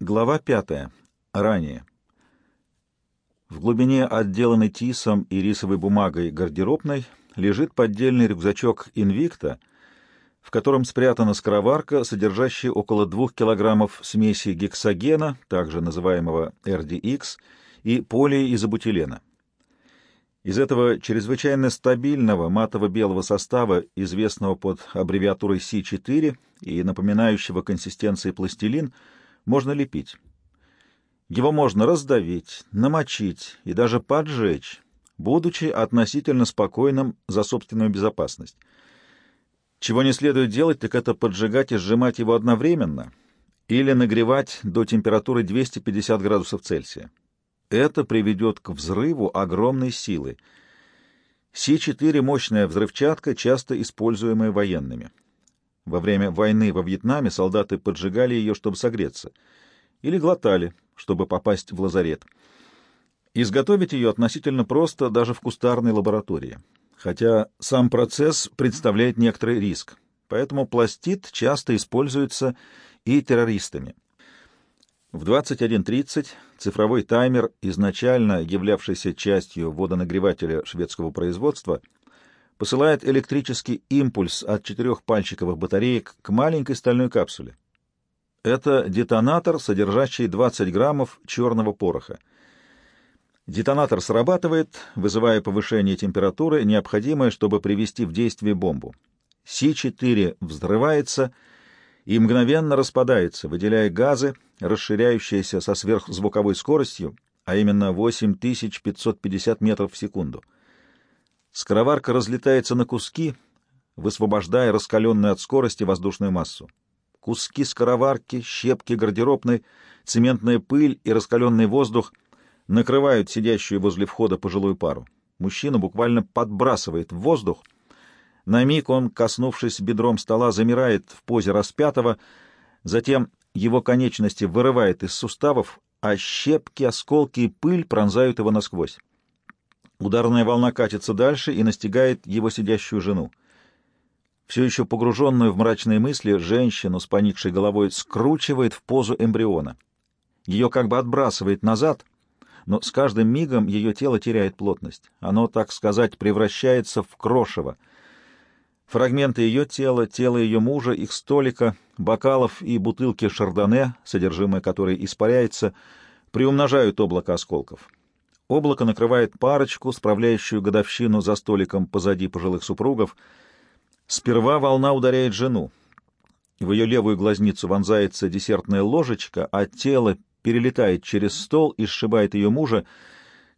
Глава пятая. Ранее. В глубине отделанной тисом и рисовой бумагой гардеробной лежит поддельный рюкзачок «Инвикта», в котором спрятана скороварка, содержащая около двух килограммов смеси гексогена, также называемого RDX, и полиизобутилена. Из этого чрезвычайно стабильного матово-белого состава, известного под аббревиатурой C4 и напоминающего консистенции пластилин, можно лепить. Его можно раздавить, намочить и даже поджечь, будучи относительно спокойным за собственную безопасность. Чего не следует делать, так это поджигать и сжимать его одновременно или нагревать до температуры 250 градусов Цельсия. Это приведет к взрыву огромной силы. Си-4 — мощная взрывчатка, часто используемая военными. Во время войны во Вьетнаме солдаты поджигали ее, чтобы согреться, или глотали, чтобы попасть в лазарет. Изготовить ее относительно просто даже в кустарной лаборатории, хотя сам процесс представляет некоторый риск, поэтому пластид часто используется и террористами. В 21.30 цифровой таймер, изначально являвшийся частью водонагревателя шведского производства, посылает электрический импульс от четырехпальчиковых батареек к маленькой стальной капсуле. Это детонатор, содержащий 20 граммов черного пороха. Детонатор срабатывает, вызывая повышение температуры, необходимое, чтобы привести в действие бомбу. Си-4 взрывается и мгновенно распадается, выделяя газы, расширяющиеся со сверхзвуковой скоростью, а именно 8550 метров в секунду. Скороварка разлетается на куски, высвобождая раскаленную от скорости воздушную массу. Куски скороварки, щепки гардеробной, цементная пыль и раскаленный воздух — накрывают сидящую возле входа пожилую пару. Мужчина буквально подбрасывает в воздух. На миг он, коснувшись бедром стола, замирает в позе распятого, затем его конечности вырывает из суставов, а щепки, осколки и пыль пронзают его насквозь. Ударная волна катится дальше и настигает его сидящую жену. Все еще погруженную в мрачные мысли, женщину с поникшей головой скручивает в позу эмбриона. Ее как бы отбрасывает назад — но с каждым мигом ее тело теряет плотность. Оно, так сказать, превращается в крошево. Фрагменты ее тела, тело ее мужа, их столика, бокалов и бутылки шардоне, содержимое которой испаряется, приумножают облако осколков. Облако накрывает парочку, справляющую годовщину за столиком позади пожилых супругов. Сперва волна ударяет жену. В ее левую глазницу вонзается десертная ложечка, а тело перелетает через стол и сшибает ее мужа,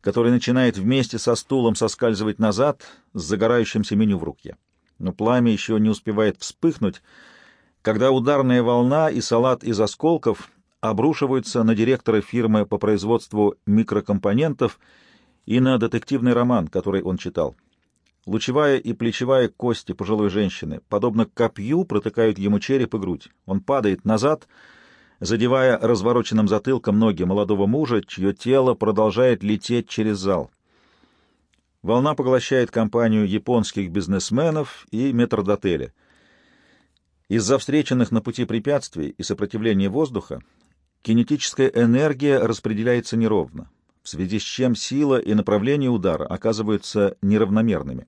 который начинает вместе со стулом соскальзывать назад с загорающимся меню в руке. Но пламя еще не успевает вспыхнуть, когда ударная волна и салат из осколков обрушиваются на директора фирмы по производству микрокомпонентов и на детективный роман, который он читал. Лучевая и плечевая кости пожилой женщины, подобно копью, протыкают ему череп и грудь. Он падает назад — задевая развороченным затылком ноги молодого мужа, чье тело продолжает лететь через зал. Волна поглощает компанию японских бизнесменов и метрдотеля. Из-за встреченных на пути препятствий и сопротивления воздуха кинетическая энергия распределяется неровно, в связи с чем сила и направление удара оказываются неравномерными.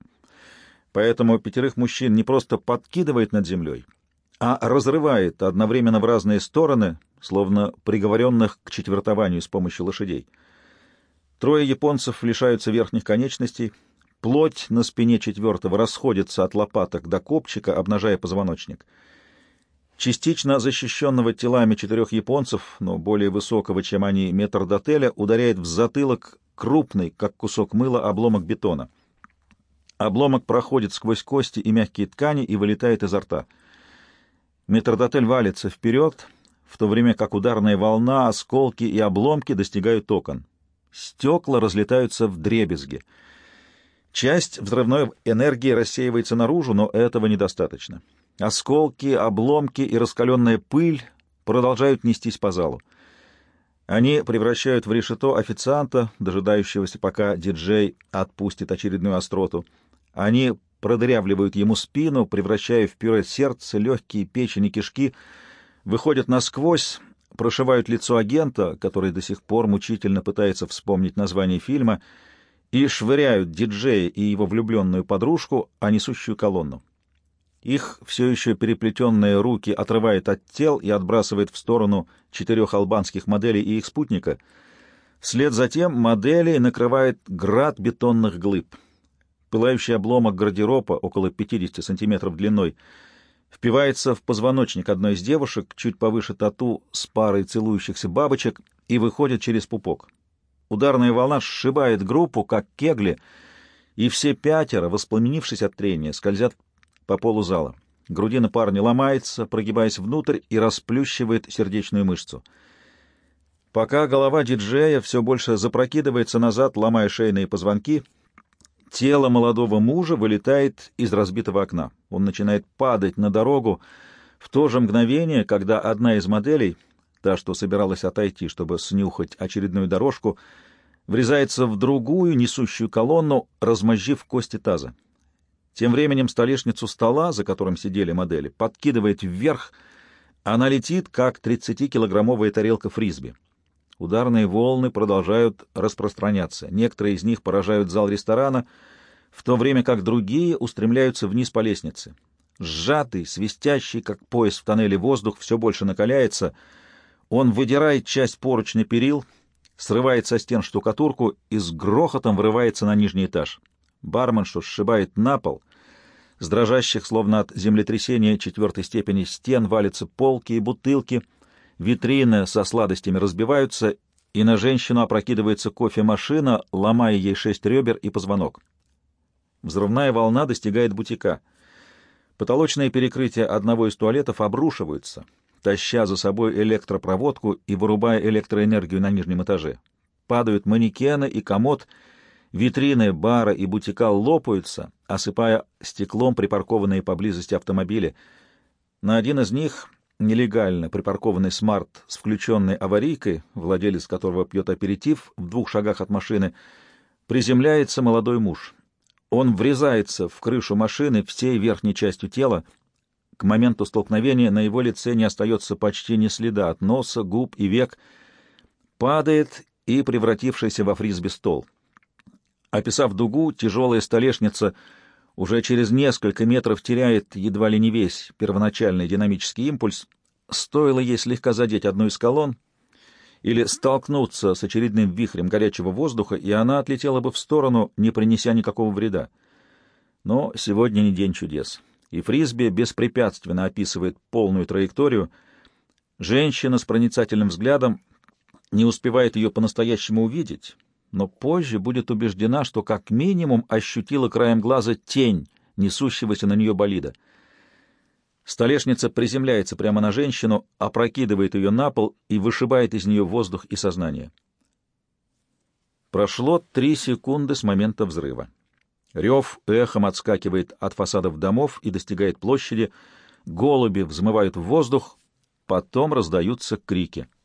Поэтому пятерых мужчин не просто подкидывает над землей — а разрывает одновременно в разные стороны, словно приговоренных к четвертованию с помощью лошадей. Трое японцев лишаются верхних конечностей, плоть на спине четвертого расходится от лопаток до копчика, обнажая позвоночник. Частично защищенного телами четырех японцев, но более высокого, чем они, метр дотеля, ударяет в затылок крупный, как кусок мыла, обломок бетона. Обломок проходит сквозь кости и мягкие ткани и вылетает изо рта — Метрдотель валится вперед, в то время как ударная волна, осколки и обломки достигают окон. Стекла разлетаются в дребезги. Часть взрывной энергии рассеивается наружу, но этого недостаточно. Осколки, обломки и раскаленная пыль продолжают нестись по залу. Они превращают в решето официанта, дожидающегося, пока диджей отпустит очередную остроту. Они продырявливают ему спину, превращая в пюре сердце, легкие, печень и кишки, выходят насквозь, прошивают лицо агента, который до сих пор мучительно пытается вспомнить название фильма, и швыряют диджея и его влюбленную подружку, а несущую колонну. Их все еще переплетенные руки отрывает от тел и отбрасывает в сторону четырех албанских моделей и их спутника. Вслед за тем модели накрывает град бетонных глыб. Пылающий обломок гардероба, около 50 сантиметров длиной, впивается в позвоночник одной из девушек, чуть повыше тату с парой целующихся бабочек, и выходит через пупок. Ударная волна сшибает группу, как кегли, и все пятеро, воспламенившись от трения, скользят по полу зала. Грудина парня ломается, прогибаясь внутрь, и расплющивает сердечную мышцу. Пока голова диджея все больше запрокидывается назад, ломая шейные позвонки, тело молодого мужа вылетает из разбитого окна. Он начинает падать на дорогу в то же мгновение, когда одна из моделей, та, что собиралась отойти, чтобы снюхать очередную дорожку, врезается в другую несущую колонну, размозжив кости таза. Тем временем столешницу стола, за которым сидели модели, подкидывает вверх. Она летит, как 30-килограммовая тарелка фрисби. Ударные волны продолжают распространяться. Некоторые из них поражают зал ресторана, в то время как другие устремляются вниз по лестнице. Сжатый, свистящий, как пояс в тоннеле воздух, все больше накаляется. Он выдирает часть поручня перил, срывает со стен штукатурку и с грохотом врывается на нижний этаж. Барменшу сшибает на пол, с дрожащих, словно от землетрясения четвертой степени, стен валятся полки и бутылки, витрины со сладостями разбиваются, и на женщину опрокидывается кофемашина, ломая ей шесть ребер и позвонок. Взрывная волна достигает бутика. Потолочные перекрытия одного из туалетов обрушиваются, таща за собой электропроводку и вырубая электроэнергию на нижнем этаже. Падают манекены и комод — Витрины бара и бутика лопаются, осыпая стеклом припаркованные поблизости автомобили. На один из них, нелегально припаркованный смарт с включенной аварийкой, владелец которого пьет аперитив в двух шагах от машины, приземляется молодой муж. Он врезается в крышу машины всей верхней частью тела. К моменту столкновения на его лице не остается почти ни следа от носа, губ и век. Падает и превратившийся во фрисби стол. Описав дугу, тяжелая столешница уже через несколько метров теряет едва ли не весь первоначальный динамический импульс. Стоило ей слегка задеть одну из колонн или столкнуться с очередным вихрем горячего воздуха, и она отлетела бы в сторону, не принеся никакого вреда. Но сегодня не день чудес, и Фрисби беспрепятственно описывает полную траекторию. Женщина с проницательным взглядом не успевает ее по-настоящему увидеть — но позже будет убеждена, что как минимум ощутила краем глаза тень несущегося на нее болида. Столешница приземляется прямо на женщину, опрокидывает ее на пол и вышибает из нее воздух и сознание. Прошло три секунды с момента взрыва. Рев эхом отскакивает от фасадов домов и достигает площади, голуби взмывают в воздух, потом раздаются крики —